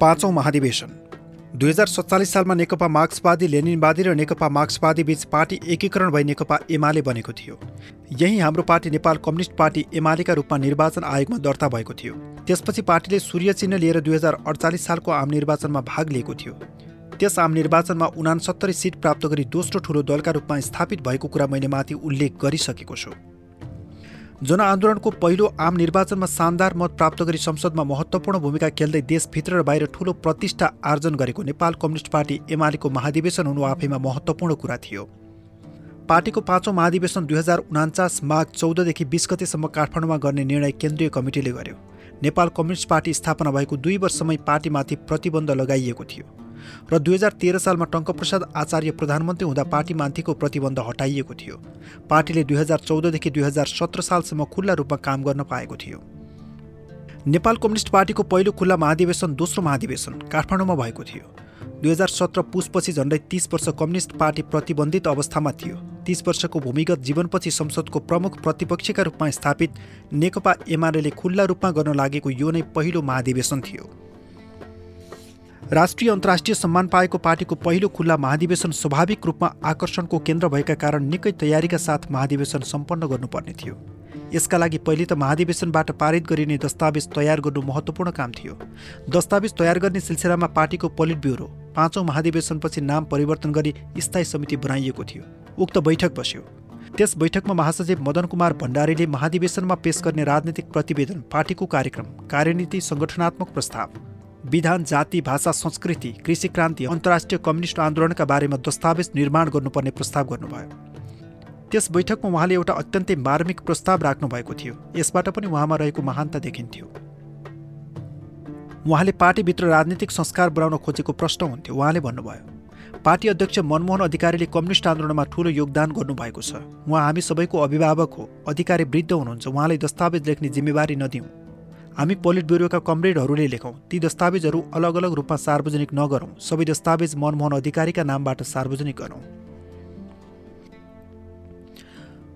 पाँचौँ महाधिवेशन। दुई हजार सत्तालिस सालमा नेकपा मार्क्सवादी लेनिनवादी र नेकपा मार्क्सवादी बीच पार्टी एकीकरण भई नेकपा एमाले बनेको थियो। यही हाम्रो पार्टी नेपाल कम्युनिस्ट पार्टी एमालेका रूपमा निर्वाचन आयोगमा दर्ता भएको थियो। त्यसपछि पार्टीले सूर्य चिन्ह लिएर दुई हजार अडचालिस सालको आम निर्वाचनमा भाग लिएको थियो। त्यस आम निर्वाचनमा उनासत्तरी सिट प्राप्त गरी दोस्रो ठुलो दलका रूपमा स्थापित भएको कुरा मैले माथि उल्लेख गरिसकेको छु। जनआन्दोलनको पहिलो आम निर्वाचनमा शानदार मत प्राप्त गरी संसदमा महत्त्वपूर्ण भूमिका खेल्दै देशभित्र र बाहिर ठूलो प्रतिष्ठा आर्जन गरेको नेपाल कम्युनिस्ट पार्टी एमालेको महाधिवेशन हुनु आफैमा महत्त्वपूर्ण कुरा थियो। पार्टीको पाँचौँ महाधिवेशन दुई हजार उनान्चास माघ चौधदेखि बिस गतेसम्म काठमाडौँमा गर्ने निर्णय केन्द्रीय कमिटीले गर्यो। नेपाल कम्युनिस्ट पार्टी स्थापना भएको दुई वर्षमै पार्टीमाथि प्रतिबन्ध लगाइएको थियो। र दुई हजार तेह्र सालमा टङ्कप्रसाद आचार्य प्रधानमन्त्री हुँदा पार्टीमाथिको प्रतिबन्ध हटाइएको थियो। पार्टीले दुई हजार चौधदेखि दुई हजार सत्र सालसम्म खुल्ला रूपमा काम गर्न पाएको थियो। नेपाल कम्युनिस्ट पार्टीको पहिलो खुल्ला महाधिवेशन दोस्रो महाधिवेशन काठमाडौँमा भएको थियो। दुई हजार सत्र पुसपछि झन्डै तिस वर्ष कम्युनिस्ट पार्टी प्रतिबन्धित अवस्थामा थियो। तिस वर्षको भूमिगत जीवनपछि संसदको प्रमुख प्रतिपक्षका रूपमा स्थापित नेकपा एमाले खुल्ला रूपमा गर्न लागेको यो नै पहिलो महाधिवेशन थियो। राष्ट्रिय अन्तर्राष्ट्रिय सम्मान पाएको पार्टीको पहिलो खुल्ला महाधिवेशन स्वाभाविक रूपमा आकर्षणको केन्द्र भएका कारण निकै तयारीका साथ महाधिवेशन सम्पन्न गर्नुपर्ने थियो। यसका लागि पहिले त महाधिवेशनबाट पारित गरिने दस्तावेज तयार गर्नु महत्त्वपूर्ण काम थियो। दस्तावेज तयार गर्ने सिलसिलामा पार्टीको पोलिट ब्युरो पाँचौँ महाधिवेशनपछि नाम परिवर्तन गरी स्थायी समिति बनाइएको थियो। उक्त बैठक बस्यो। त्यस बैठकमा महासचिव मदन कुमार भण्डारीले महाधिवेशनमा पेश गर्ने राजनीतिक प्रतिवेदन पार्टीको कार्यक्रम कार्यनीति सङ्गठनात्मक प्रस्ताव विधान जाति भाषा संस्कृति कृषि क्रान्ति अन्तर्राष्ट्रिय कम्युनिस्ट आन्दोलनका बारेमा दस्तावेज निर्माण गर्नुपर्ने प्रस्ताव गर्नुभयो। त्यस बैठकमा उहाँले एउटा अत्यन्तै मार्मिक प्रस्ताव राख्नु भएको थियो। यसबाट पनि उहाँमा रहेको महानता देखिन्थ्यो। उहाँले पार्टीभित्र राजनीतिक संस्कार बनाउन खोजेको प्रश्न हुन्थ्यो। उहाँले भन्नुभयो पार्टी अध्यक्ष मनमोहन अधिकारीले कम्युनिस्ट आन्दोलनमा ठूलो योगदान गर्नुभएको छ। उहाँ हामी सबैको अभिभावक हो अधिकारी वृद्ध हुनुहुन्छ। उहाँलाई दस्तावेज लेख्ने जिम्मेवारी नदिउँ। हामी पोलिट ब्युरोका कमरेडहरूले लेखौँ ती दस्तावेजहरू अलग अलग रूपमा सार्वजनिक नगरौँ सबै दस्तावेज मनमोहन अधिकारीका नामबाट सार्वजनिक गरौँ।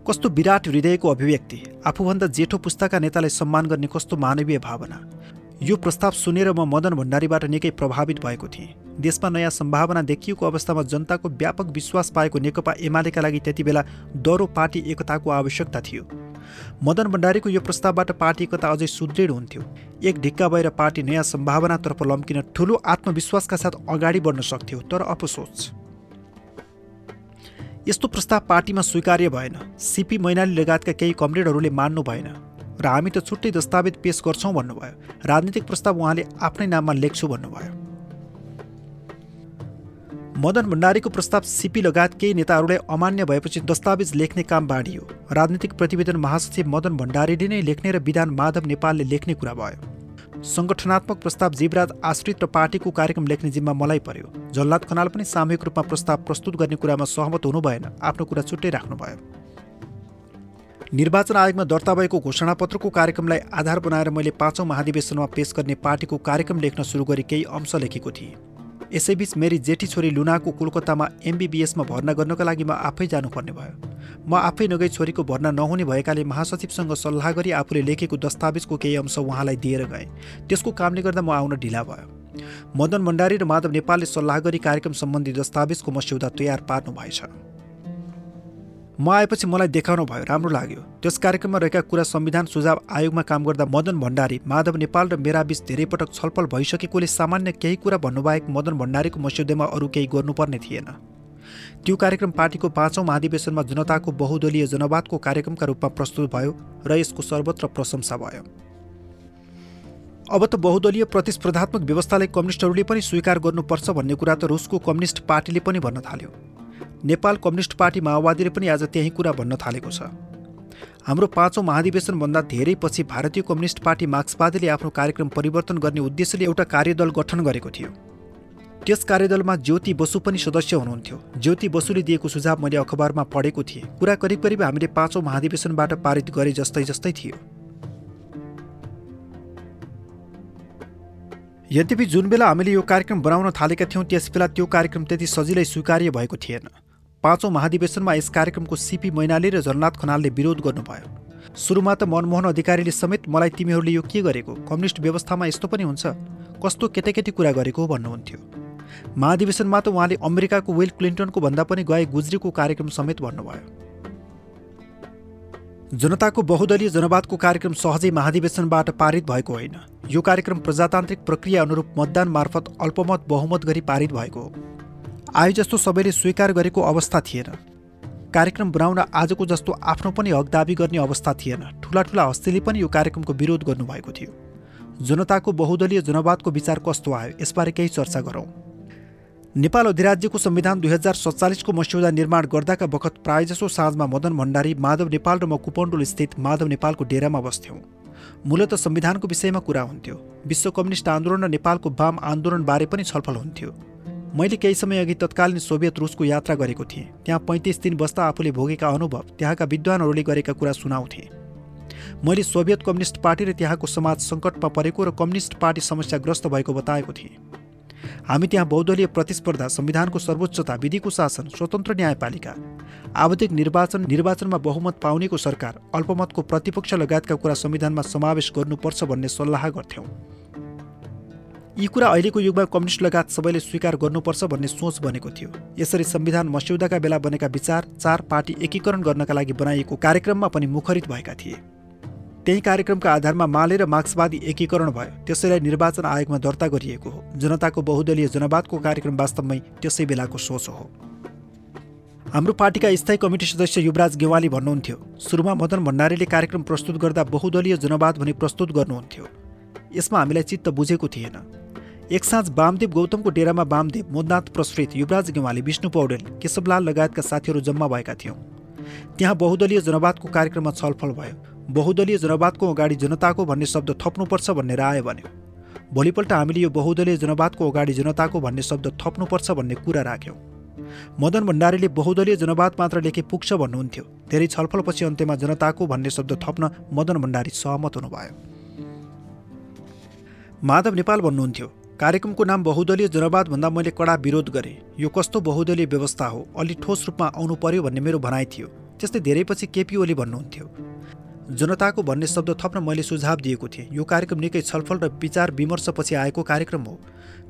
कस्तो विराट हृदयको अभिव्यक्ति आफूभन्दा जेठो पुस्ताका नेतालाई सम्मान गर्ने कस्तो मानवीय भावना। यो प्रस्ताव सुनेर म मदन भण्डारीबाट निकै प्रभावित भएको थिएँ। देशमा नयाँ सम्भावना देखिएको अवस्थामा जनताको व्यापक विश्वास पाएको नेकपा एमालेका लागि त्यति बेला डरो पार्टी एकताको आवश्यकता थियो। मदन भण्डारीको यो प्रस्तावबाट पार्टी एकता अझै सुदृढ हुन्थ्यो। एक ढिक्का भएर पार्टी नयाँ सम्भावनातर्फ लम्किन ठुलो आत्मविश्वासका साथ अगाडि बढ्न सक्थ्यो तर अपसोच यस्तो प्रस्ताव पार्टीमा स्वीकार्य भएन। सिपी मैनाली लगायतका केही कमरेडहरूले मान्नु भएन र हामी त छुट्टै दस्तावेज पेश गर्छौँ भन्नुभयो। राजनीतिक प्रस्ताव उहाँले आफ्नै नाममा लेख्छु भन्नुभयो। मदन भण्डारीको प्रस्ताव सिपी लगायत केही नेताहरूलाई अमान्य भएपछि दस्तावेज लेख्ने काम बाँडियो। राजनीतिक प्रतिवेदन महासचिव मदन भण्डारीले नै लेख्ने र विधान माधव नेपालले लेख्ने कुरा भयो। सङ्गठनात्मक प्रस्ताव जीवराज आश्रित र पार्टीको कार्यक्रम लेख्ने जिम्मा मलाई पर्यो। जल्लाद खनाल पनि सामूहिक रूपमा प्रस्ताव प्रस्तुत गर्ने कुरामा सहमत हुनु भएन आफ्नो कुरा छुट्टै राख्नुभयो निर्वाचन आयोगमा दर्ता भएको घोषणापत्रको कार्यक्रमलाई आधार बनाएर मैले पाँचौँ महाधिवेशनमा पेश गर्ने पार्टीको कार्यक्रम लेख्न सुरु गरी केही अंश लेखेको थिएँ। यसैबीच मेरी जेठी छोरी लुनाको कोलकातामा एमबिबिएसमा भर्ना गर्नका लागि म आफै जानुपर्ने भयो। म आफै नगई छोरीको भर्ना नहुने भएकाले महासचिवसँग सल्लाह गरी आफूले लेखेको दस्तावेजको केही अंश उहाँलाई दिएर गएँ। त्यसको कामले गर्दा म आउन ढिला भयो। मदन भण्डारी र माधव नेपालले सल्लाह गरी कार्यक्रम सम्बन्धी दस्तावेजको मस्यौदा तयार पार्नु भएछ म आएपछि मलाई देखाउनु भयो राम्रो लाग्यो। त्यस कार्यक्रममा रहेका कुरा संविधान सुझाव आयोगमा काम गर्दा मदन भण्डारी माधव नेपाल र मेरा बीच धेरै पटक छलफल भइसकेकोले सामान्य केही कुरा भन्नुबाहेक मदन भण्डारीको मस्यौदामा अरू केही गर्नुपर्ने थिएन। त्यो कार्यक्रम पार्टीको पाँचौँ महाधिवेशनमा जनताको बहुदलीय जनवादको कार्यक्रमका रूपमा प्रस्तुत भयो र यसको सर्वत्र प्रशंसा भयो। अब त बहुदलीय प्रतिस्पर्धात्मक व्यवस्थालाई कम्युनिस्टहरूले पनि स्वीकार गर्नुपर्छ भन्ने कुरा त रुसको कम्युनिस्ट पार्टीले पनि भन्न थाल्यो। नेपाल कम्युनिस्ट पार्टी माओवादीले पनि आज त्यही कुरा भन्न थालेको छ। हाम्रो पाँचौँ महाधिवेशनभन्दा धेरै पछि भारतीय कम्युनिस्ट पार्टी मार्क्सवादीले आफ्नो कार्यक्रम परिवर्तन गर्ने उद्देश्यले एउटा कार्यदल गठन गरेको थियो। त्यस कार्यदलमा ज्योति बसु पनि सदस्य हुनुहुन्थ्यो। ज्योति बसुले दिएको सुझाव मैले अखबारमा पढेको थिएँ। कुरा करिब करिब हामीले पाँचौँ महाधिवेशनबाट पारित गरे जस्तै जस्तै थियो। यद्यपि जुन बेला हामीले यो कार्यक्रम बनाउन थालेका थियौँ त्यस बेला त्यो कार्यक्रम त्यति सजिलै स्वीकार्य भएको थिएन। पाँचौँ महाधिवेशनमा यस कार्यक्रमको सिपी मैनाली र जननाथ खनालले विरोध गर्नुभयो। सुरुमा त मनमोहन अधिकारीले समेत मलाई तिमीहरूले यो के गरेको? कम्युनिस्ट व्यवस्थामा यस्तो पनि हुन्छ। कस्तो केटाकेटी कुरा गरेको भन्नुहुन्थ्यो। महाधिवेशनमा त उहाँले अमेरिकाको विल क्लिन्टनको भन्दा पनि गए गुज्रीको कार्यक्रम समेत भन्नुभयो। जनताको बहुदलीय जनवादको कार्यक्रम सहजै महाधिवेशनबाट पारित भएको होइन। यो कार्यक्रम प्रजातान्त्रिक प्रक्रिया अनुरूप मतदान मार्फत अल्पमत बहुमत गरी पारित भएको हो। आयो जस्तो सबैले स्वीकार गरेको अवस्था थिएन। कार्यक्रम बनाउन आजको जस्तो आफ्नो पनि हक दावी गर्ने अवस्था थिएन। ठुला ठुला हस्तीले पनि यो कार्यक्रमको विरोध गर्नुभएको थियो। जनताको बहुदलीय जनवादको विचार कस्तो आयो यसबारे केही चर्चा गरौँ। नेपाल अधिराज्यको संविधान दुई हजार सत्तालिसको मस्यौदा निर्माण गर्दाका बखत प्रायजसो साँझमा मदन भण्डारी माधव नेपाल र म कुपण्डोल स्थित माधव नेपालको डेरामा बस्थ्यौँ। मूलत संविधानको विषयमा कुरा हुन्थ्यो। विश्व कम्युनिस्ट आन्दोलन र नेपालको वाम आन्दोलनबारे पनि छलफल हुन्थ्यो। मैले केही समय अघि तत्कालीन सोभियत रुसको यात्रा गरेको थिएँ। त्यहाँ पैँतिस दिन बस्दा आफूले भोगेका अनुभव त्यहाँका विद्वानहरूले गरेका कुरा सुनाउँथे। मैले सोभियत कम्युनिस्ट पार्टी र त्यहाँको समाज सङ्कटमा परेको र कम्युनिस्ट पार्टी समस्याग्रस्त भएको बताएको थिएँ। हामी त्यहाँ बहुदलीय प्रतिस्पर्धा संविधानको सर्वोच्चता विधिको शासन स्वतन्त्र न्यायपालिका आवधिक निर्वाचन निर्वाचनमा बहुमत पाउनेको सरकार अल्पमतको प्रतिपक्ष लगायतका कुरा संविधानमा समावेश गर्नुपर्छ भन्ने सल्लाह गर्थ्यौँ। यी कुरा अहिलेको युगमा कम्युनिस्ट लगायत सबैले स्वीकार गर्नुपर्छ भन्ने सोच बनेको थियो। यसरी संविधान मस्यौदाका बेला बनेका विचार चार पार्टी एकीकरण गर्नका लागि बनाइएको कार्यक्रममा पनि मुखरित भएका थिए। त्यही कार्यक्रमका आधारमा माले र मार्क्सवादी एकीकरण भयो त्यसैलाई निर्वाचन आयोगमा दर्ता गरिएको हो। जनताको बहुदलीय जनवादको कार्यक्रम वास्तवमै त्यसै बेलाको सोच हो। हाम्रो पार्टीका स्थायी कमिटी सदस्य युवराज गेवाली भन्नुहुन्थ्यो सुरुमा मदन भण्डारीले कार्यक्रम प्रस्तुत गर्दा बहुदलीय जनवाद भनी प्रस्तुत गर्नुहुन्थ्यो। यसमा हामीलाई चित्त बुझेको थिएन। एक साँझ वामदेव गौतमको डेरामा वामदेव मोदनाथ प्रसृत युवराज गेवाली विष्णु पौडेल केशवलाल लगायतका साथीहरू जम्मा भएका थियौँ। त्यहाँ बहुदलीय जनवादको कार्यक्रममा छलफल भयो। बहुदलीय जनवादको अगाडि जनताको भन्ने शब्द थप्नुपर्छ भन्ने राय बन्यो। भोलिपल्ट हामीले यो बहुदलीय जनवादको अगाडि जनताको भन्ने शब्द थप्नुपर्छ भन्ने कुरा राख्यौँ। मदन भण्डारीले बहुदलीय जनवाद मात्र लेखे पुग्छ भन्नुहुन्थ्यो। धेरै छलफलपछि अन्त्यमा जनताको भन्ने शब्द थप्न मदन भण्डारी सहमत हुनुभयो। माधव नेपाल भन्नुहुन्थ्यो कार्यक्रमको नाम बहुदलीय जनवाद भन्दा मैले कडा विरोध गरेँ। यो कस्तो बहुदलीय व्यवस्था हो? अलि ठोस रूपमा आउनु पर्यो भन्ने मेरो भनाइ थियो। त्यस्तै धेरैपछि केपी ओली भन्नुहुन्थ्यो। जनताको भन्ने शब्द थप्न मैले सुझाव दिएको थिएँ। यो कार्यक्रम निकै छलफल र विचार विमर्शपछि आएको कार्यक्रम हो।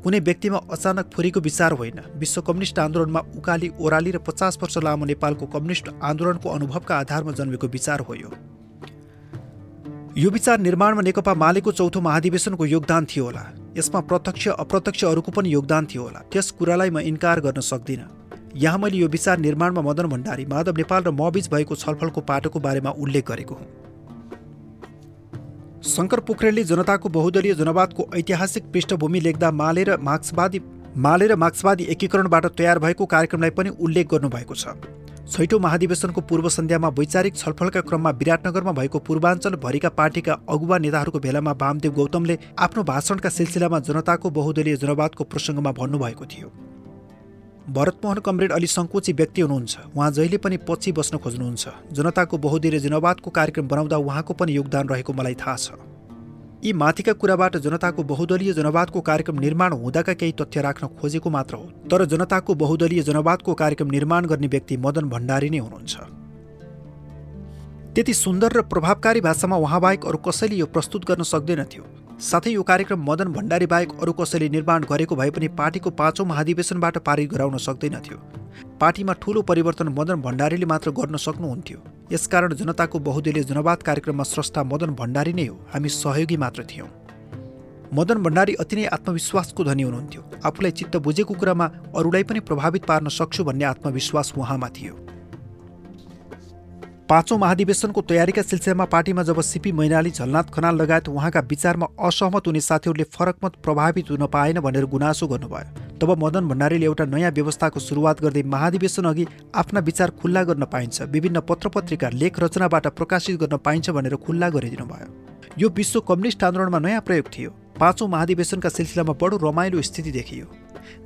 कुनै व्यक्तिमा अचानक फुरेको विचार होइन। विश्व कम्युनिस्ट आन्दोलनमा उकाली ओह्राली र पचास वर्ष लामो नेपालको कम्युनिस्ट आन्दोलनको अनुभवका आधारमा जन्मेको विचार हो यो। यो विचार निर्माणमा नेकपा मालेको चौथो महाधिवेशनको योगदान थियो होला। यसमा प्रत्यक्ष अप्रत्यक्ष अरूको पनि योगदान थियो होला। त्यस कुरालाई म इन्कार गर्न सक्दिनँ। यहाँ मैले यो विचार निर्माणमा मदन भण्डारी माधव नेपाल र मबीच भएको छलफलको पाटोको बारेमा उल्लेख गरेको हुँ। शङ्कर पोखरेलले जनताको बहुदलीय जनवादको ऐतिहासिक पृष्ठभूमि लेख्दा माले र मार्क्सवादी माले र मार्क्सवादी एकीकरणबाट तयार भएको कार्यक्रमलाई पनि उल्लेख गर्नुभएको छ। छैटौँ महाधिवेशनको पूर्व सन्ध्यामा वैचारिक छलफलका क्रममा विराटनगरमा भएको पूर्वाञ्चल भरिका पार्टीका अगुवा नेताहरूको भेलामा वामदेव गौतमले आफ्नो भाषणका सिलसिलामा जनताको बहुदलीय जनवादको प्रसङ्गमा भन्नुभएको थियो। भरतमोहन कमरेड अलि सङ्कोची व्यक्ति हुनुहुन्छ। उहाँ जहिले पनि पछि बस्न खोज्नुहुन्छ। जनताको बहुदलीय जनवादको कार्यक्रम बनाउँदा उहाँको पनि योगदान रहेको मलाई थाहा छ। यी माथिका कुराबाट जनताको बहुदलीय जनवादको कार्यक्रम निर्माण हुँदाका केही तथ्य राख्न खोजेको मात्र हो। तर जनताको बहुदलीय जनवादको कार्यक्रम निर्माण गर्ने व्यक्ति मदन भण्डारी नै हुनुहुन्छ। त्यति सुन्दर र प्रभावकारी भाषामा उहाँबाहेक अरू कसैले यो प्रस्तुत गर्न सक्दैनथ्यो साथै यो कार्यक्रम मदन भण्डारी बाहेक अरू कसैले निर्माण गरेको भए पनि पार्टीको पाँचौँ महाधिवेशनबाट पारित गराउन सक्दैनथ्यो पार्टीमा ठूलो परिवर्तन मदन भण्डारीले मात्र गर्न सक्नुहुन्थ्यो। यसकारण जनताको बहुदलीय जनवाद कार्यक्रममा स्रष्टा मदन भण्डारी नै हो। हामी सहयोगी मात्र थियौँ। मदन भण्डारी अति नै आत्मविश्वासको धनी हुनुहुन्थ्यो। आफूलाई चित्त बुझेको कुरामा अरूलाई पनि प्रभावित पार्न सक्छु भन्ने आत्मविश्वास उहाँमा थियो। पाँचौँ महाधिवेशनको तयारीका सिलसिलामा पार्टीमा जब सिपी मैनाली झलनाथ खनाल लगायत उहाँका विचारमा असहमत हुने साथीहरूले फरक मत प्रभावित हुन पाएन भनेर गुनासो गर्नुभयो। तब मदन भण्डारीले एउटा नयाँ व्यवस्थाको सुरुवात गर्दै महाधिवेशन अघि आफ्ना विचार खुल्ला गर्न पाइन्छ विभिन्न पत्र पत्रिका लेख रचनाबाट प्रकाशित गर्न पाइन्छ भनेर खुल्ला गरिदिनु भयो यो विश्व कम्युनिस्ट आन्दोलनमा नयाँ प्रयोग थियो। पाँचौँ महाधिवेशनका सिलसिलामा बडो रमाइलो स्थिति देखियो।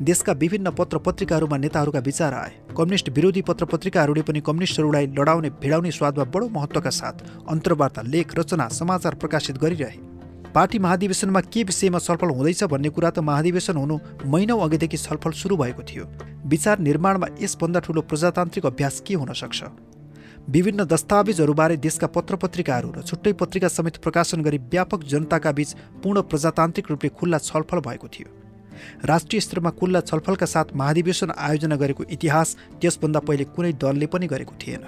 देशका विभिन्न पत्र पत्रिकाहरूमा नेताहरूका विचार आए। कम्युनिस्ट विरोधी पत्र पत्रिकाहरूले पनि कम्युनिस्टहरूलाई लडाउने भिडाउने स्वादमा बडो महत्त्वका साथ अन्तर्वार्ता लेख रचना समाचार प्रकाशित गरिरहे। पार्टी महाधिवेशनमा के विषयमा छलफल हुँदैछ भन्ने कुरा त महाधिवेशन हुनु महिनौ अघिदेखि छलफल सुरु भएको थियो। विचार निर्माणमा यसभन्दा ठुलो प्रजातान्त्रिक अभ्यास के हुन सक्छ? विभिन्न दस्तावेजहरूबारे देशका पत्र पत्रिकाहरू र छुट्टै पत्रिका समेत प्रकाशन गरी व्यापक जनताका बीच पूर्ण प्रजातान्त्रिक रूपले खुल्ला छलफल भएको थियो। राष्ट्रिय स्तरमा खुल्ला छलफलका साथ महाधिवेशन आयोजना गरेको इतिहास त्यसभन्दा पहिले कुनै दलले पनि गरेको थिएन।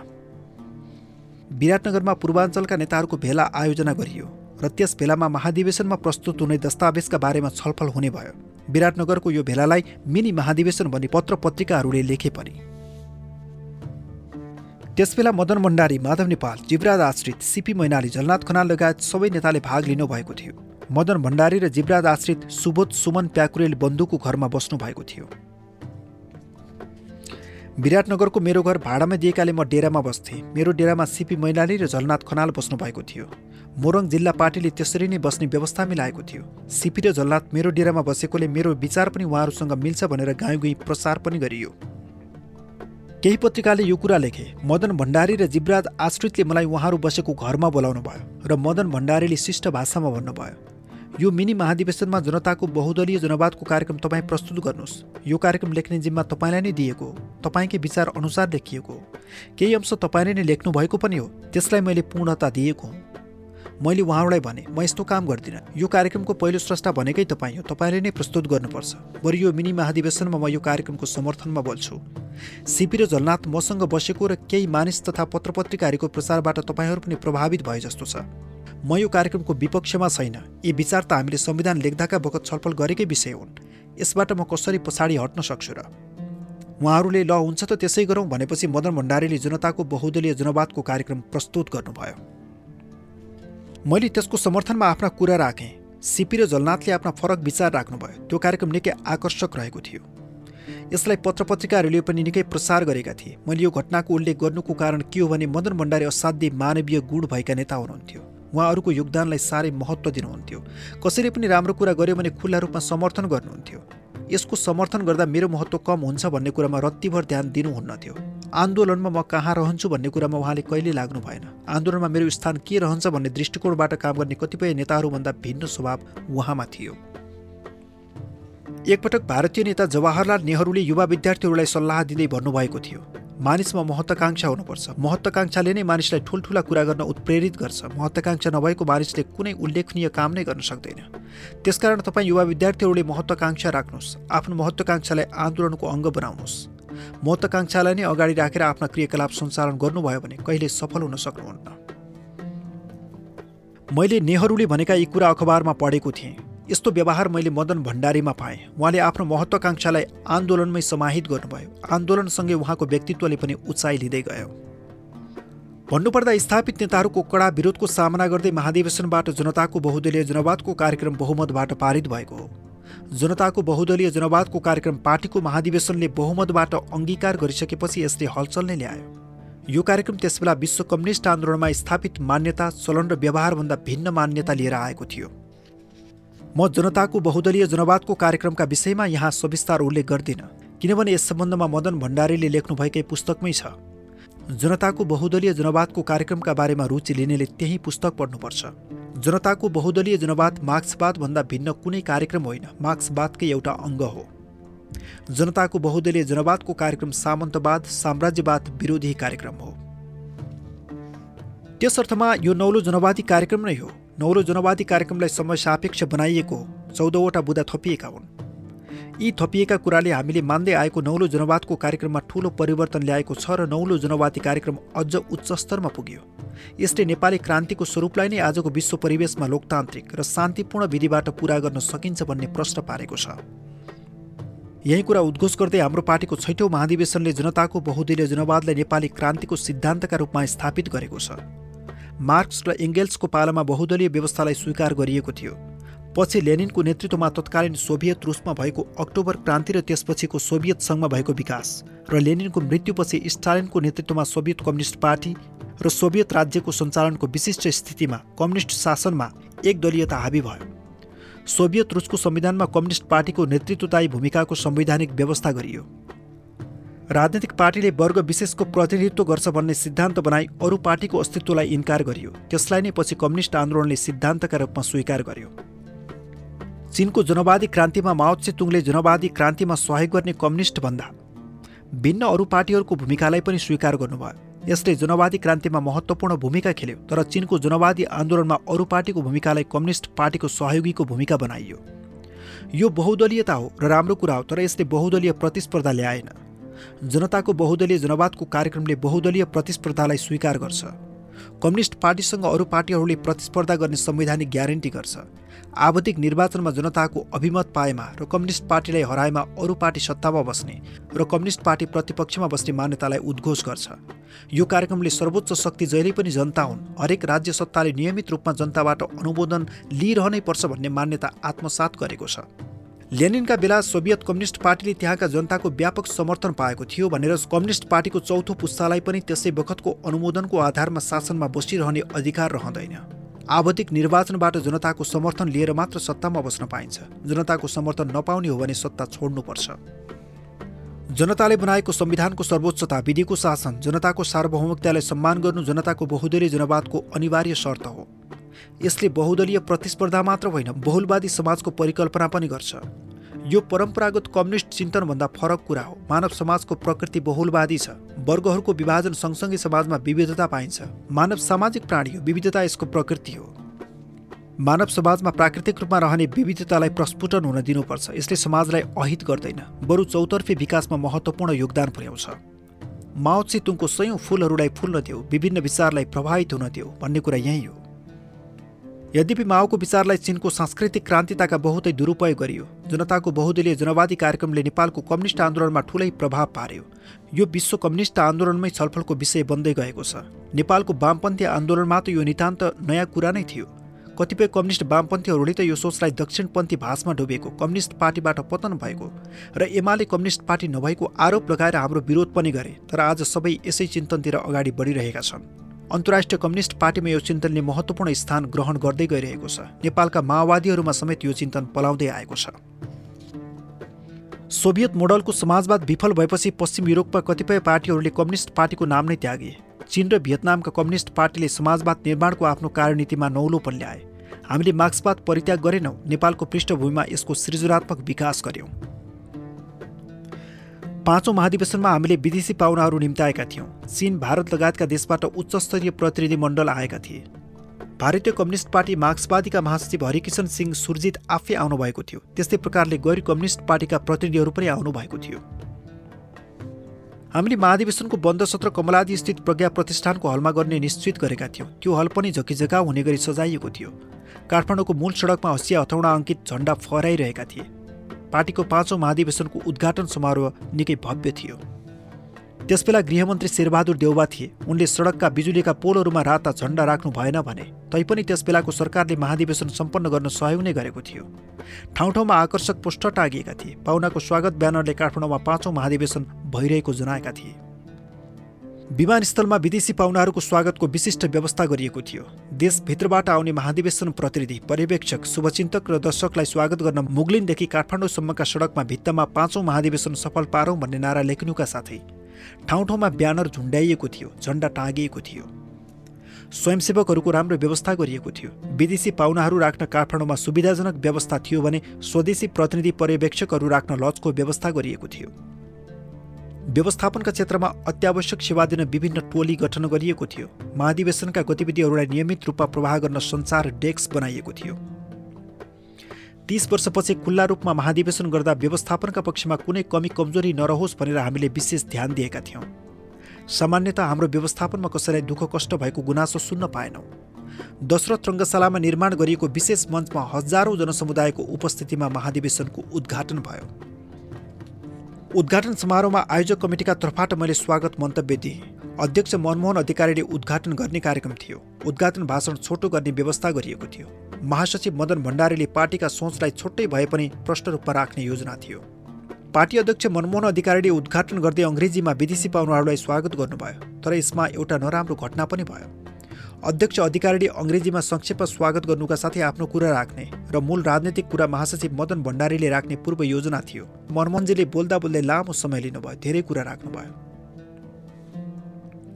विराटनगरमा पूर्वाञ्चलका नेताहरूको भेला आयोजना गरियो र त्यस भेलामा महाधिवेशनमा प्रस्तुत हुने दस्तावेजका बारेमा छलफल हुने भयो। विराटनगरको यो भेलालाई मिनी महाधिवेशन भनी पत्र पत्रिकाहरूले लेखे पनि। त्यसबेला मदन भण्डारी माधव नेपाल जीवराज आश्रित सिपी मैनाली जलनाथ खनाल लगायत सबै नेताले भाग लिनुभएको थियो। मदन भण्डारी र जीवराज आश्रित सुबोध सुमन प्याकुरेल बन्धुको घरमा बस्नु भएको थियो। विराटनगरको मेरो घर भाडामा दिएकाले म डेरामा बस्थेँ। मेरो डेरामा सिपी मैनाली र झलनाथ खनाल बस्नु भएको थियो। मोरङ जिल्ला पार्टीले त्यसरी नै बस्ने व्यवस्था मिलाएको थियो। सिपी र झलनाथ मेरो डेरामा बसेकोले मेरो विचार पनि उहाँहरूसँग मिल्छ भनेर गाउँ गई प्रसार पनि गरियो। केही पत्रिकाले यो कुरा लेखे मदन भण्डारी र जीवराज आश्रितले मलाई उहाँहरू बसेको घरमा बोलाउनु भयो र मदन भण्डारीले शिष्ट भाषामा भन्नुभयो। यो मिनी महाधिवेशनमा जनताको बहुदलीय जनवादको कार्यक्रम तपाईँ प्रस्तुत गर्नुहोस्। यो कार्यक्रम लेख्ने जिम्मा तपाईँलाई नै दिएको तपाईँकै विचार अनुसार लेखिएको। केही अंश तपाईँले नै लेख्नु भएको पनि हो त्यसलाई मैले पूर्णता दिएको हुँ। मैले उहाँहरूलाई भने म यस्तो काम गर्दिनँ। यो कार्यक्रमको पहिलो स्रष्टा भनेकै तपाईँ हो तपाईँले नै प्रस्तुत गर्नुपर्छ। बरु यो मिनी महाधिवेशनमा म यो कार्यक्रमको समर्थनमा बोल्छु। सिपी र झलनाथ मसँग बसेको र केही मानिस तथा पत्र पत्रिकाहरूको प्रसारबाट तपाईँहरू पनि प्रभावित भए जस्तो छ। म यो कार्यक्रमको विपक्षमा छैन। यी विचार त हामीले संविधान लेख्दाका बखत छलफल गरेकै विषय हुन्। यसबाट म कसरी पछाडि हट्न सक्छु र? उहाँहरूले ल हुन्छ त त्यसै गरौँ भनेपछि मदन भण्डारीले जनताको बहुदलीय जनवादको कार्यक्रम प्रस्तुत गर्नुभयो। मैले त्यसको समर्थनमा आफ्ना कुरा राखेँ। सिपी र जलनाथले आफ्ना फरक विचार राख्नुभयो। त्यो कार्यक्रम निकै आकर्षक रहेको थियो। यसलाई पत्र पत्रिकाहरूले पनि निकै प्रसार गरेका थिए। मैले यो घटनाको उल्लेख गर्नुको कारण के हो भने मदन भण्डारी असाध्य मानवीय गुण भएका नेता हुनुहुन्थ्यो। उहाँहरूको योगदानलाई साह्रै महत्त्व दिनुहुन्थ्यो। कसैले पनि राम्रो कुरा गर्यो भने खुल्ला रूपमा समर्थन गर्नुहुन्थ्यो। यसको समर्थन गर्दा मेरो महत्त्व कम हुन्छ भन्ने कुरामा रत्तिभर ध्यान दिनुहुन्न थियो आन्दोलनमा म कहाँ रहन्छु भन्ने कुरामा उहाँले कहिले लाग्नु भएन। आन्दोलनमा मेरो स्थान के रहन्छ भन्ने दृष्टिकोणबाट काम गर्ने कतिपय नेताहरूभन्दा भिन्न स्वभाव उहाँमा थियो। एकपटक भारतीय नेता जवाहरलाल नेहरूले युवा विद्यार्थीहरूलाई सल्लाह दिँदै भन्नुभएको थियो। मानिसमा महत्त्वकाङ्क्षा हुनुपर्छ। महत्त्वकाङ्क्षाले नै मानिसलाई ठुल्ठुला कुरा गर्न उत्प्रेरित गर्छ। महत्त्वकाङ्क्षा नभएको मानिसले कुनै उल्लेखनीय काम नै गर्न सक्दैन। त्यसकारण तपाईँ युवा विद्यार्थीहरूले महत्त्वकाङ्क्षा राख्नुहोस्। आफ्नो महत्त्वकाङ्क्षालाई आन्दोलनको अङ्ग बनाउनुहोस्। महत्त्वकाङ्क्षालाई नै अगाडि राखेर आफ्ना क्रियाकलाप सञ्चालन गर्नुभयो भने कहिले सफल हुन सक्नुहुन्न। मैले नेहरूले भनेका यी कुरा अखबारमा पढेको थिएँ। यस्तो व्यवहार मैले मदन भण्डारीमा पाएँ। उहाँले आफ्नो महत्त्वाकाङ्क्षालाई आन्दोलनमै समाहित गर्नुभयो। आन्दोलनसँगै उहाँको व्यक्तित्वले पनि उचाइ लिँदै गयो। भन्नुपर्दा स्थापित नेताहरूको कडा विरोधको सामना गर्दै महाधिवेशनबाट जनताको बहुदलीय जनवादको कार्यक्रम बहुमतबाट पारित भएको हो। जनताको बहुदलीय जनवादको कार्यक्रम पार्टीको महाधिवेशनले बहुमतबाट अङ्गीकार गरिसकेपछि यसले हलचल नै ल्यायो। यो कार्यक्रम त्यसबेला विश्व कम्युनिस्ट आन्दोलनमा स्थापित मान्यता चलन र व्यवहारभन्दा भिन्न मान्यता लिएर आएको थियो। म जनताको बहुदलीय जनवादको कार्यक्रमका विषयमा यहाँ सविस्तार उल्लेख गर्दिनँ किनभने यस सम्बन्धमा मदन भण्डारीले लेख्नुभएकै पुस्तकमै छ। जनताको बहुदलीय जनवादको कार्यक्रमका बारेमा रुचि लिनेले त्यही पुस्तक पढ्नुपर्छ। जनताको बहुदलीय जनवाद मार्क्सवादभन्दा भिन्न कुनै कार्यक्रम होइन मार्क्सवादकै एउटा अङ्ग हो। जनताको बहुदलीय जनवादको कार्यक्रम सामन्तवाद साम्राज्यवाद विरोधी कार्यक्रम हो। त्यस अर्थमा यो नौलो जनवादी कार्यक्रम नै हो। नौलो जनवादी कार्यक्रमलाई समय सापेक्ष बनाइएको चौधवटा बुदा थपिएका हुन्। यी थपिएका कुराले हामीले मान्दै आएको नौलो जनवादको कार्यक्रममा ठूलो परिवर्तन ल्याएको छ र नौलो जनवादी कार्यक्रम अझ उच्च स्तरमा पुग्यो। यसले नेपाली क्रान्तिको स्वरूपलाई नै आजको विश्व परिवेशमा लोकतान्त्रिक र शान्तिपूर्ण विधिबाट पुरा गर्न सकिन्छ भन्ने प्रश्न पारेको छ। यही कुरा उद्घोष गर्दै हाम्रो पार्टीको छैटौँ महाधिवेशनले जनताको बहुदलीय जनवादलाई नेपाली क्रान्तिको सिद्धान्तका रूपमा स्थापित गरेको छ। मार्क्स र एङ्गेल्सको पालामा बहुदलीय व्यवस्थालाई स्वीकार गरिएको थियो। पछि लेनिनको नेतृत्वमा तत्कालीन सोभियत रुसमा भएको अक्टोबर क्रान्ति र त्यसपछिको सोभियत सङ्घमा भएको विकास र लेनिनको मृत्युपछि स्टालिनको नेतृत्वमा सोभियत कम्युनिस्ट पार्टी र सोभियत राज्यको सञ्चालनको विशिष्ट स्थितिमा कम्युनिस्ट शासनमा एक दलीयता हाबी भयो। सोभियत रुसको संविधानमा कम्युनिस्ट पार्टीको नेतृत्वदायी भूमिकाको संवैधानिक व्यवस्था गरियो। राजनैतिक पार्टीले वर्ग विशेषको प्रतिनिधित्व गर्छ भन्ने सिद्धान्त बनाई अरू पार्टीको अस्तित्वलाई इन्कार गरियो। त्यसलाई नै पछि कम्युनिस्ट आन्दोलनले सिद्धान्तका रूपमा स्वीकार गर्यो। चिनको जनवादी क्रान्तिमा माओत्से तुङले जनवादी क्रान्तिमा सहयोग गर्ने कम्युनिस्ट भन्दा भिन्न अरू पार्टीहरूको भूमिकालाई पनि स्वीकार गर्नुभयो। यसले जनवादी क्रान्तिमा महत्त्वपूर्ण भूमिका खेल्यो तर चिनको जनवादी आन्दोलनमा अरू पार्टीको भूमिकालाई कम्युनिस्ट पार्टीको सहयोगीको भूमिका बनाइयो। यो बहुदलीयता हो र राम्रो कुरा हो तर यसले बहुदलीय प्रतिस्पर्धा ल्याएन। जनताको बहुदलीय जनवादको कार्यक्रमले बहुदलीय प्रतिस्पर्धालाई स्वीकार गर्छ। कम्युनिस्ट पार्टीसँग अरू पार्टीहरूले प्रतिस्पर्धा गर्ने संवैधानिक ग्यारेन्टी गर्छ। आवधिक निर्वाचनमा जनताको अभिमत पाएमा र कम्युनिस्ट पार्टीलाई हराएमा अरू पार्टी सत्तामा बस्ने र कम्युनिस्ट पार्टी प्रतिपक्षमा बस्ने मान्यतालाई उद्घोष गर्छ। यो कार्यक्रमले सर्वोच्च शक्ति जहिले पनि जनता हुन् हरेक राज्य सत्ताले नियमित रूपमा जनताबाट अनुमोदन लिइरहनै पर्छ भन्ने मान्यता आत्मसात गरेको छ। लेनिनका बेला सोभियत कम्युनिस्ट पार्टीले त्यहाँका जनताको व्यापक समर्थन पाएको थियो भनेर कम्युनिस्ट पार्टीको चौथो पुस्तालाई पनि त्यसै बखतको अनुमोदनको आधारमा शासनमा बसिरहने अधिकार रहँदैन। आवधिक निर्वाचनबाट जनताको समर्थन लिएर मात्र सत्तामा बस्न पाइन्छ। जनताको समर्थन नपाउने हो भने सत्ता छोड्नुपर्छ। जनताले बनाएको संविधानको सर्वोच्चता विधिको शासन जनताको सार्वभौमिकतालाई सम्मान गर्नु जनताको बहुदलीय जनवादको अनिवार्य शर्त हो। यसले बहुदलीय प्रतिस्पर्धा मात्र होइन बहुलवादी समाजको परिकल्पना पनि गर्छ। यो परम्परागत कम्युनिस्ट चिन्तनभन्दा फरक कुरा हो। मानव समाजको प्रकृति बहुलवादी छ। वर्गहरूको विभाजन सँगसँगै समाजमा विविधता पाइन्छ। मानव सामाजिक प्राणी हो विविधता यसको प्रकृति हो। मानव समाजमा प्राकृतिक रूपमा रहने विविधतालाई प्रस्फुटन हुन दिनुपर्छ। यसले समाजलाई अहित गर्दैन। बरु चौतर्फी विकासमा महत्त्वपूर्ण योगदान पुर्याउँछ। माओ तुङको सयौँ फुलहरूलाई फुल्न दियो विभिन्न विचारलाई प्रभावित हुन दियो भन्ने कुरा यही हो। यद्यपि माओको विचारलाई चिनको सांस्कृतिक क्रान्तिताका बहुतै दुरुपयोग गरियो जनताको बहुदलीय जनवादी कार्यक्रमले नेपालको कम्युनिस्ट आन्दोलनमा ठूलै प्रभाव पार्यो। यो विश्व कम्युनिस्ट आन्दोलनमै छलफलको विषय बन्दै गएको छ। नेपालको वामपन्थी आन्दोलनमा त यो नितान्त नयाँ कुरा नै थियो। कतिपय कम्युनिस्ट वामपन्थीहरूले त यो सोचलाई दक्षिणपन्थी भाषमा डुबेको कम्युनिस्ट पार्टीबाट पतन भएको र एमाले कम्युनिस्ट पार्टी नभएको आरोप लगाएर हाम्रो विरोध पनि गरे तर आज सबै यसै चिन्तनतिर अगाडि बढिरहेका छन्। अन्तर्राष्ट्रिय कम्युनिस्ट पार्टीमा यो चिन्तनले महत्त्वपूर्ण स्थान ग्रहण गर्दै गइरहेको छ। नेपालका माओवादीहरूमा समेत यो चिन्तन पलाउँदै आएको छ। सोभियत मोडलको समाजवाद विफल भएपछि पश्चिम युरोपमा कतिपय पार्टीहरूले कम्युनिस्ट पार्टीको नाम नै त्यागे। चीन र भियतनामका कम्युनिस्ट पार्टीले समाजवाद निर्माणको आफ्नो कार्यनीतिमा नौलोपन ल्याए हामीले मार्क्सवाद परित्याग गरेनौँ नेपालको पृष्ठभूमिमा यसको सृजनात्मक विकास गर्यौँ। पाँचौँ महाधिवेशनमा हामीले विदेशी पाहुनाहरू निम्ताएका थियौँ। चीन भारत लगायतका देशबाट उच्चस्तरीय प्रतिनिधि मण्डल आएका थिए। भारतीय कम्युनिस्ट पार्टी मार्क्सवादीका महासचिव हरिकिशन सिंह सुरजित आफै आउनुभएको थियो। त्यस्तै प्रकारले गैर कम्युनिस्ट पार्टीका प्रतिनिधिहरू पनि आउनुभएको थियो। हामीले महाधिवेशनको बन्द सत्र कमलादी स्थित प्रज्ञा प्रतिष्ठानको हलमा गर्ने निश्चित गरेका थियौँ। त्यो हल पनि झकिझका हुने गरी सजाइएको थियो। काठमाडौँको मूल सडकमा हँसिया हथौडा अङ्कित झन्डा फहराइरहेका थिए। पार्टीको पाँचौँ महाधिवेशनको उद्घाटन समारोह निकै भव्य थियो। त्यसबेला गृहमन्त्री शेरबहादुर देउबा थिए। उनले सडकका बिजुलीका पोलहरूमा राता झण्डा राख्नु भएन भने तैपनि त्यसबेलाको सरकारले महाधिवेशन सम्पन्न गर्न सहयोग नै गरेको थियो। ठाउँ ठाउँमा आकर्षक पोस्टर टाँगिएका थिए। पाहुनाको स्वागत ब्यानरले काठमाडौँमा पाँचौँ महाधिवेशन भइरहेको जनाएका थिए। विमानस्थलमा विदेशी पाहुनाहरूको स्वागतको विशिष्ट व्यवस्था गरिएको थियो। देशभित्रबाट आउने महाधिवेशन प्रतिनिधि पर्यवेक्षक शुभचिन्तक र दर्शकलाई स्वागत गर्न मुगलिनदेखि काठमाडौँसम्मका सडकमा भित्तमा पाँचौँ महाधिवेशन सफल पारौँ भन्ने नारा लेख्नुका साथै ठाउँ ठाउँमा ब्यानर झुन्ड्याइएको थियो झन्डा टाँगिएको थियो। स्वयंसेवकहरूको राम्रो व्यवस्था गरिएको थियो। विदेशी पाहुनाहरू राख्न काठमाडौँमा सुविधाजनक व्यवस्था थियो भने स्वदेशी प्रतिनिधि पर्यवेक्षकहरू राख्न लजको व्यवस्था गरिएको थियो। व्यवस्थापनका क्षेत्रमा अत्यावश्यक सेवा दिन विभिन्न टोली गठन गरिएको थियो। महाधिवेशनका गतिविधिहरूलाई नियमित रूपमा प्रवाह गर्न सञ्चार डेस्क बनाइएको थियो। तीस वर्षपछि खुल्ला रूपमा महाधिवेशन गर्दा व्यवस्थापनका पक्षमा कुनै कमी कमजोरी नरहोस् भनेर हामीले विशेष ध्यान दिएका थियौँ। सामान्यत हाम्रो व्यवस्थापनमा कसैलाई दुःख कष्ट भएको गुनासो सुन्न पाएनौँ। दशरथ रङ्गशालामा निर्माण गरिएको विशेष मञ्चमा हजारौँ जनसमुदायको उपस्थितिमा महाधिवेशनको उद्घाटन भयो। उद्घाटन समारोहमा आयोजक कमिटीका तर्फबाट मैले स्वागत मन्तव्य दिएँ। अध्यक्ष मनमोहन अधिकारीले उद्घाटन गर्ने कार्यक्रम थियो। उद्घाटन भाषण छोटो गर्ने व्यवस्था गरिएको थियो। महासचिव मदन भण्डारीले पार्टीका सोचलाई छोटै भए पनि प्रष्ट रूपमा राख्ने योजना थियो। पार्टी अध्यक्ष मनमोहन अधिकारीले उद्घाटन गर्दै अङ्ग्रेजीमा विदेशी पाहुनाहरूलाई स्वागत गर्नुभयो तर यसमा एउटा नराम्रो घटना पनि भयो। अध्यक्ष अधिकारीले अङ्ग्रेजीमा संक्षेपमा स्वागत गर्नुका साथै आफ्नो कुरा राख्ने र मूल राजनैतिक कुरा महासचिव मदन भण्डारीले राख्ने पूर्व योजना थियो। मनमोहनजीले बोल्दा बोल्दै लामो समय लिनुभयो धेरै कुरा राख्नुभयो।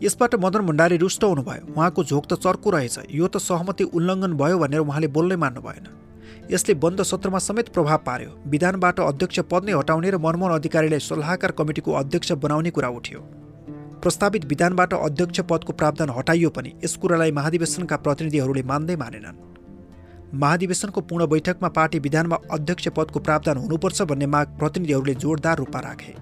यसबाट मदन भण्डारी रुष्ट हुनुभयो। उहाँको झोक त चर्को रहेछ। यो त सहमति उल्लङ्घन भयो भनेर उहाँले बोल्नै मान्नु भएन। यसले बन्द सत्रमा समेत प्रभाव पार्यो। विधानबाट अध्यक्ष पद नै हटाउने र मनमोहन अधिकारीलाई सल्लाहकार कमिटीको अध्यक्ष बनाउने कुरा उठ्यो। प्रस्तावित विधानबाट अध्यक्ष पदको प्रावधान हटाइयो पनि यस कुरालाई महाधिवेशनका प्रतिनिधिहरूले मान्दै मानेनन्। महाधिवेशनको पूर्ण बैठकमा पार्टी विधानमा अध्यक्ष पदको प्रावधान हुनुपर्छ भन्ने माग प्रतिनिधिहरूले जोरदार रूपमा राखे।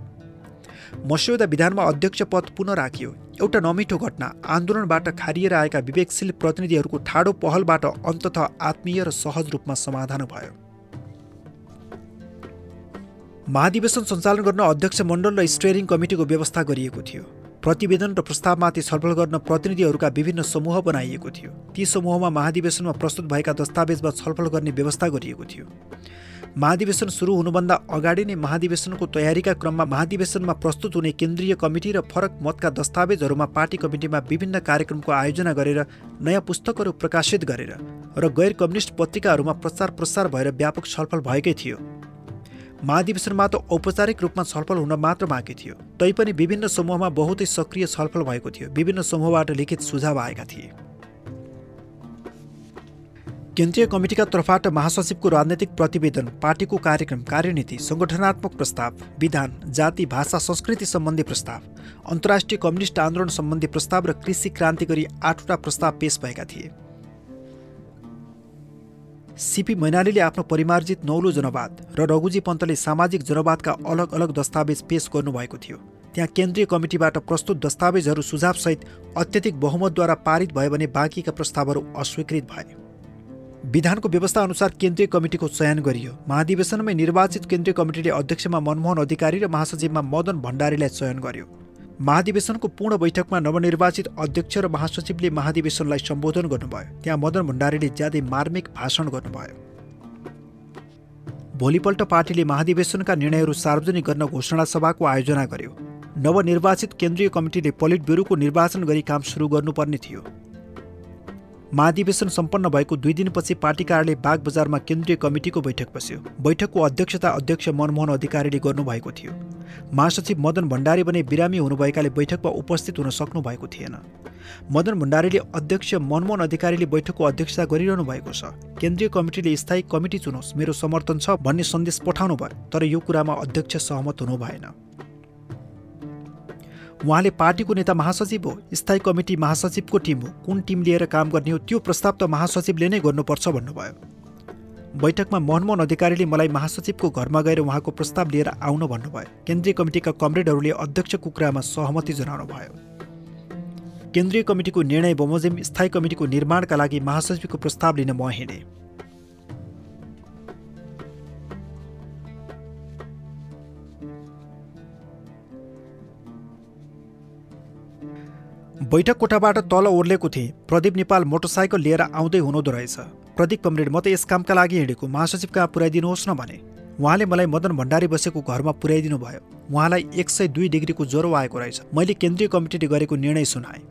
मस्यौदा विधानमा अध्यक्ष पद पुनः राखियो। एउटा नमिठो घटना आन्दोलनबाट खारिएर आएका विवेकशील प्रतिनिधिहरूको ठाडो पहलबाट अन्तत आत्मीय र सहज रूपमा समाधान भयो। महाधिवेशन सञ्चालन गर्न अध्यक्ष मण्डल र स्टेयरिङ कमिटीको व्यवस्था गरिएको थियो। प्रतिवेदन र प्रस्तावमाथि छलफल गर्न प्रतिनिधिहरूका विभिन्न समूह बनाइएको थियो। ती समूहमा महाधिवेशनमा प्रस्तुत भएका दस्तावेजमा छलफल गर्ने व्यवस्था गरिएको थियो। महाधिवेशन सुरु हुनुभन्दा अगाडि नै महाधिवेशनको तयारीका क्रममा महाधिवेशनमा प्रस्तुत हुने केन्द्रीय कमिटी र फरक मतका दस्तावेजहरूमा पार्टी कमिटीमा विभिन्न कार्यक्रमको आयोजना गरेर नयाँ पुस्तकहरू प्रकाशित गरेर र गैर कम्युनिस्ट पत्रिकाहरूमा प्रचार प्रसार भएर व्यापक छलफल भएकै थियो। महाधिवेशनमा त औपचारिक रूपमा छलफल हुन मात्र बाँकी थियो। तैपनि विभिन्न समूहमा बहुतै सक्रिय छलफल भएको थियो। विभिन्न समूहबाट लिखित सुझाव आएका थिए। केन्द्रीय कमिटीका तर्फबाट महासचिवको राजनैतिक प्रतिवेदन पार्टीको कार्यक्रम कार्यनीति सङ्गठनात्मक प्रस्ताव विधान जाति भाषा संस्कृति सम्बन्धी प्रस्ताव अन्तर्राष्ट्रिय कम्युनिस्ट आन्दोलन सम्बन्धी प्रस्ताव र कृषि क्रान्ति गरी आठवटा प्रस्ताव पेश भएका थिए। सिपी मैनालीले आफ्नो परिमार्जित नौलो जनवाद र रघुजी पन्तले सामाजिक जनवादका अलग अलग दस्तावेज पेश गर्नुभएको थियो। त्यहाँ केन्द्रीय कमिटीबाट प्रस्तुत दस्तावेजहरू सुझावसहित अत्यधिक बहुमतद्वारा पारित भयो भने बाँकीका प्रस्तावहरू अस्वीकृत भए विधानको व्यवस्था अनुसार केन्द्रीय कमिटीको चयन गरियो। महाधिवेशनमै निर्वाचित केन्द्रीय कमिटीले अध्यक्षमा मनमोहन अधिकारी र महासचिवमा मदन भण्डारीलाई चयन गर्यो। महाधिवेशनको पूर्ण बैठकमा नवनिर्वाचित अध्यक्ष र महासचिवले महाधिवेशनलाई सम्बोधन गर्नुभयो। त्यहाँ मदन भण्डारीले ज्यादै मार्मिक भाषण गर्नुभयो। भोलिपल्ट पार्टीले महाधिवेशनका निर्णयहरू सार्वजनिक गर्न घोषणा सभाको आयोजना गर्यो। नवनिर्वाचित केन्द्रीय कमिटीले पलिट ब्युरोको निर्वाचन गरी काम सुरु गर्नुपर्ने थियो। महाधिवेशन सम्पन्न भएको दुई दिनपछि पार्टी कार्यालय बाग बजारमा केन्द्रीय कमिटीको बैठक बस्यो। बैठकको अध्यक्षता अध्यक्ष मनमोहन अधिकारीले गर्नुभएको थियो। महासचिव मदन भण्डारी भने बिरामी हुनुभएकाले बैठकमा उपस्थित हुन सक्नु भएको थिएन। मदन भण्डारीले अध्यक्ष मनमोहन अधिकारीले बैठकको अध्यक्षता गरिरहनु भएको छ। केन्द्रीय कमिटीले स्थायी कमिटी चुनोस् मेरो समर्थन छ भन्ने सन्देश पठाउनु भयो तर यो कुरामा अध्यक्ष सहमत हुनु भएन उहाँले पार्टीको नेता महासचिव हो। स्थायी कमिटी महासचिवको टिम हो। कुन टिम लिएर काम गर्ने हो त्यो प्रस्ताव त महासचिवले नै गर्नुपर्छ भन्नुभयो। बैठकमा मनमोहन अधिकारीले मलाई महासचिवको घरमा गएर उहाँको प्रस्ताव लिएर आउन भन्नुभयो। केन्द्रीय कमिटीका कमरेडहरूले अध्यक्ष कुकुरामा सहमति जनाउनु भयो। केन्द्रीय कमिटीको निर्णय बमोजिम स्थायी कमिटीको निर्माणका लागि महासचिवको प्रस्ताव लिन म हिँडेँ। बैठक कोठाबाट तल ओर्लेको थिएँ। प्रदीप नेपाल मोटरसाइकल लिएर आउँदै हुनुहुँदो रहेछ। प्रदीप कमरेड म त यस कामका लागि हिँडेको। महासचिव कहाँ पुर्याइदिनुहोस् न भने। उहाँले मलाई मदन भण्डारी बसेको घरमा पुर्याइदिनु भयो उहाँलाई एक सय दुई डिग्रीको ज्वरो आएको रहेछ। मैले केन्द्रीय कमिटीले गरेको निर्णय सुनाएँ।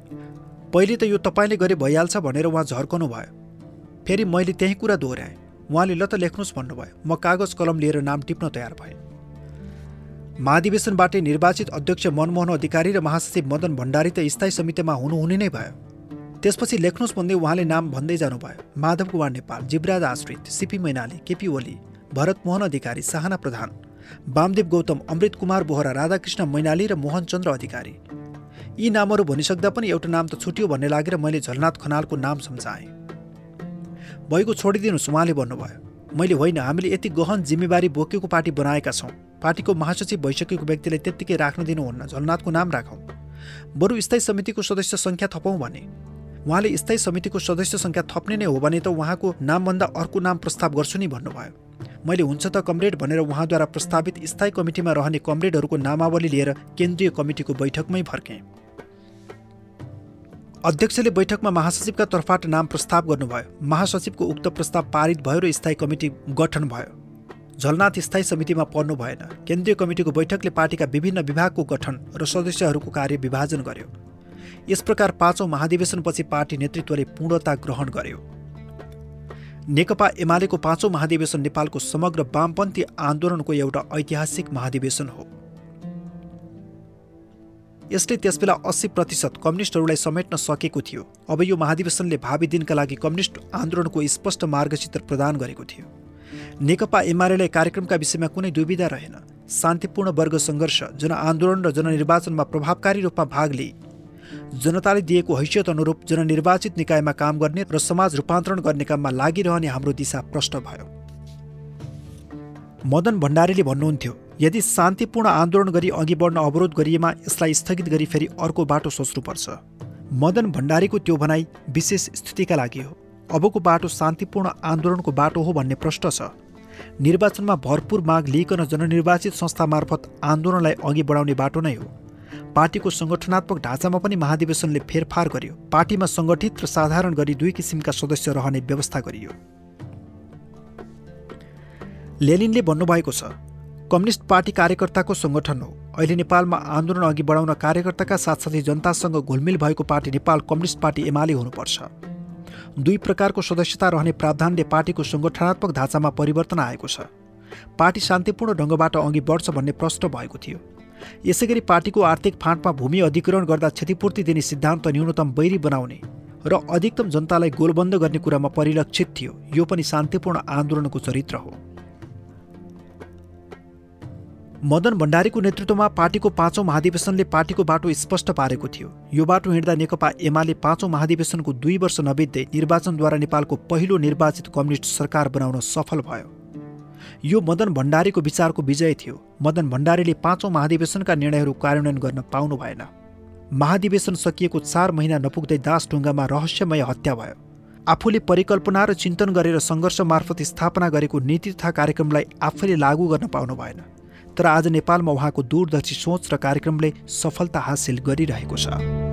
पहिले त यो तपाईँले गरे भइहाल्छ भनेर उहाँ झर्कनु भयो फेरि मैले त्यही कुरा दोहोऱ्याएँ। उहाँले ल त लेख्नुहोस् भन्नुभयो। म कागज कलम लिएर नाम टिप्न तयार भएँ। महाधिवेशनबाटै निर्वाचित अध्यक्ष मनमोहन अधिकारी र महासचिव मदन भण्डारी त स्थायी समितिमा हुनुहुने नै भयो। त्यसपछि लेख्नुहोस् भन्दै उहाँले नाम भन्दै जानुभयो। माधव कुमार नेपाल जिब्राज आश्रित सिपी मैनाली केपी ओली भरत मोहन अधिकारी साहना प्रधान वामदेव गौतम अमृत कुमार बोहरा राधाकृष्ण मैनाली र मोहन चन्द्र अधिकारी। यी नामहरू भनिसक्दा पनि एउटा नाम त छुट्यो भन्ने लागेर मैले झलनाथ खनालको नाम सम्झाएँ। भएको छोडिदिनुहोस् उहाँले भन्नुभयो। मैले होइन हामीले यति गहन जिम्मेवारी बोकेको पार्टी बनाएका छौँ। पार्टीको महासचिव भइसकेको व्यक्तिलाई त्यत्तिकै राख्न दिनुहुन्न झलनाथको नाम राखौँ। बरु स्थायी समितिको सदस्य सङ्ख्या थपौँ भने? उहाँले स्थायी समितिको सदस्य सङ्ख्या थप्ने नै हो भने त उहाँको नामभन्दा अर्को नाम प्रस्ताव गर्छु नि भन्नुभयो। मैले हुन्छ त कमरेड भनेर उहाँद्वारा प्रस्तावित स्थायी कमिटीमा रहने कमरेडहरूको नामावली लिएर केन्द्रीय कमिटीको बैठकमै फर्केँ। अध्यक्षले बैठकमा महासचिवका तर्फबाट नाम प्रस्ताव गर्नुभयो। महासचिवको उक्त प्रस्ताव पारित भयो र स्थायी कमिटी गठन भयो। झलनाथ स्थायी समितिमा पर्नु भएन। केन्द्रीय कमिटीको बैठकले पार्टीका विभिन्न विभागको गठन र सदस्यहरूको कार्य विभाजन गर्यो। यस प्रकार पाँचौँ महाधिवेशनपछि पार्टी नेतृत्वले पूर्णता ग्रहण गर्यो। नेकपा एमालेको पाँचौँ महाधिवेशन नेपालको समग्र वामपन्थी आन्दोलनको एउटा ऐतिहासिक महाधिवेशन हो। यसले त्यसबेला अस्सी प्रतिशत कम्युनिस्टहरूलाई समेट्न सकेको थियो। अब यो महाधिवेशनले भावी दिनका लागि कम्युनिस्ट आन्दोलनको स्पष्ट मार्गचित्र प्रदान गरेको थियो। नेकपा एमाले कार्यक्रमका विषयमा कुनै दुविधा रहेन। शान्तिपूर्ण वर्ग सङ्घर्ष जनआन्दोलन र जननिर्वाचनमा प्रभावकारी रूपमा भाग लिए। जनताले दिएको हैसियत अनुरूप जननिर्वाचित निकायमा काम गर्ने र समाज रूपान्तरण गर्ने काममा लागिरहने हाम्रो दिशा प्रष्ट भयो। मदन भण्डारीले भन्नुहुन्थ्यो यदि शान्तिपूर्ण आन्दोलन गरी अघि बढ्न अवरोध गरिएमा यसलाई स्थगित गरी फेरि अर्को बाटो सोच्नुपर्छ। मदन भण्डारीको त्यो भनाइ विशेष स्थितिका लागि हो। अबको बाटो शान्तिपूर्ण आन्दोलनको बाटो हो भन्ने प्रश्न छ। निर्वाचनमा भरपूर माग लिइकन जननिर्वाचित संस्था मार्फत आन्दोलनलाई अघि बढाउने बाटो नै हो। पार्टीको सङ्गठनात्मक ढाँचामा पनि महाधिवेशनले फेरफार गर्यो। पार्टीमा सङ्गठित र साधारण गरी दुई किसिमका सदस्य रहने व्यवस्था गरियो। लेनिनले भन्नुभएको छ कम्युनिस्ट पार्टी कार्यकर्ताको सङ्गठन हो। अहिले नेपालमा आन्दोलन अघि बढाउन कार्यकर्ताका साथसाथै जनतासँग घुलमिल भएको party Nepal communist party Emale हुनुपर्छ। दुई प्रकारको सदस्यता रहने प्रावधानले पार्टीको सङ्गठनात्मक ढाँचामा परिवर्तन आएको छ। पार्टी शान्तिपूर्ण ढङ्गबाट अघि बढ्छ भन्ने प्रश्न भएको थियो। यसै गरी पार्टीको आर्थिक फाँटमा भूमि अधिग्रहण गर्दा क्षतिपूर्ति दिने सिद्धान्त न्यूनतम बैरी बनाउने र अधिकतम जनतालाई गोलबन्द गर्ने कुरामा परिलक्षित थियो। यो पनि शान्तिपूर्ण आन्दोलनको चरित्र हो। मदन भण्डारीको नेतृत्वमा पार्टीको पाँचौँ महाधिवेशनले पार्टीको बाटो स्पष्ट पारेको थियो। यो बाटो हिँड्दा नेकपा एमाले पाँचौँ महाधिवेशनको दुई वर्ष नबित्दै निर्वाचनद्वारा नेपालको पहिलो निर्वाचित कम्युनिस्ट सरकार बनाउन सफल भयो। यो मदन भण्डारीको विचारको विजय थियो। मदन भण्डारीले पाँचौँ महाधिवेशनका निर्णयहरू कार्यान्वयन गर्न पाउनु भएन। महाधिवेशन सकिएको चार महिना नपुग्दै दासढुङ्गामा रहस्यमय हत्या भयो। आफूले परिकल्पना र चिन्तन गरेर सङ्घर्ष मार्फत स्थापना गरेको नीति तथा कार्यक्रमलाई आफैले लागू गर्न पाउनु भएन। तर आज नेपालमा उहाँको दूरदर्शी सोच र कार्यक्रमले सफलता हासिल गरिरहेको छ।